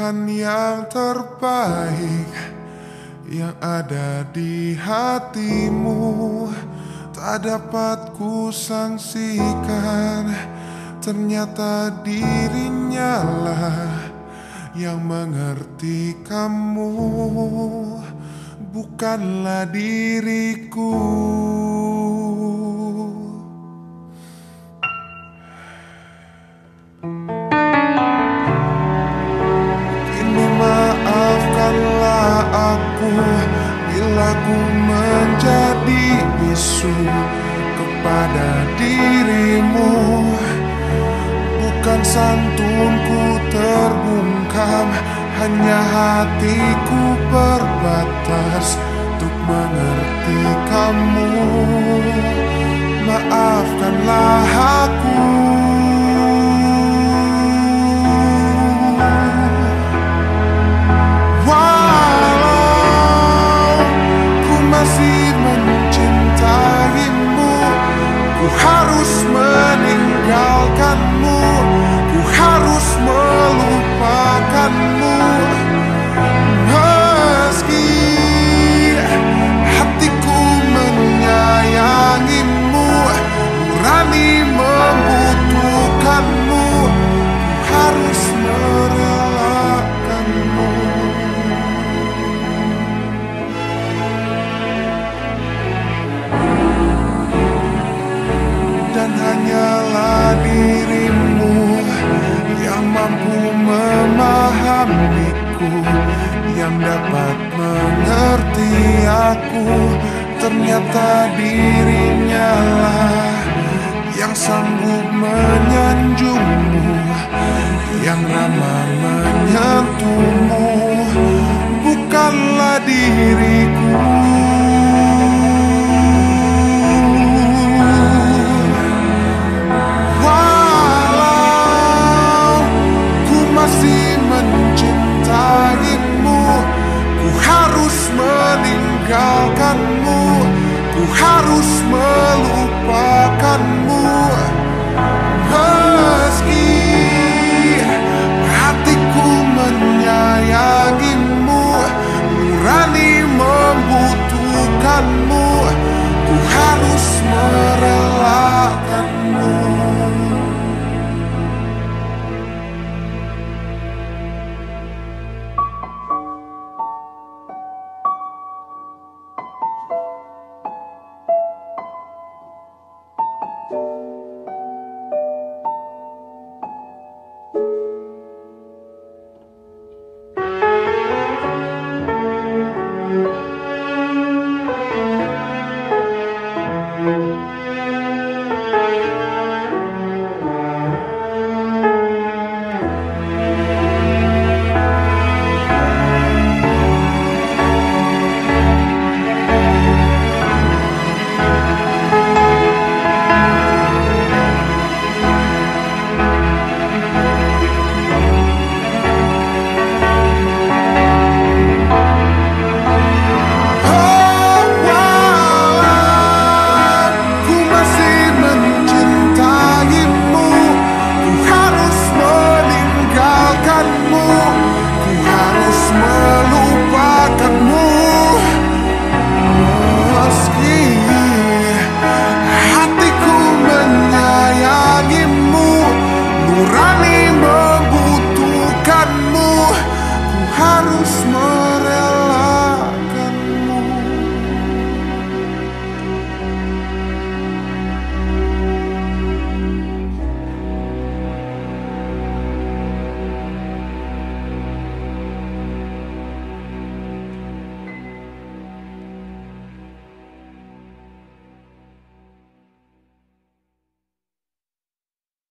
Tuhan yang terbaik yang ada di hatimu. Tak dapat ku sangsikan ternyata dirinya lah yang mengerti kamu. Bukanlah diriku menjadi bisu kepada dirimu. Bukan santunku terbungkam Hanya hatiku berbatas Untuk mengerti kamu. Maafkanlah dapat mengerti aku. Ternyata dirinya lah Yang sanggup menyanjungmu Yang ramah menyentuhmu. Bukanlah diriku harus melupakanmu. Meski hatiku menyayangimu Nurani membutuhkanmu Ku harus merasa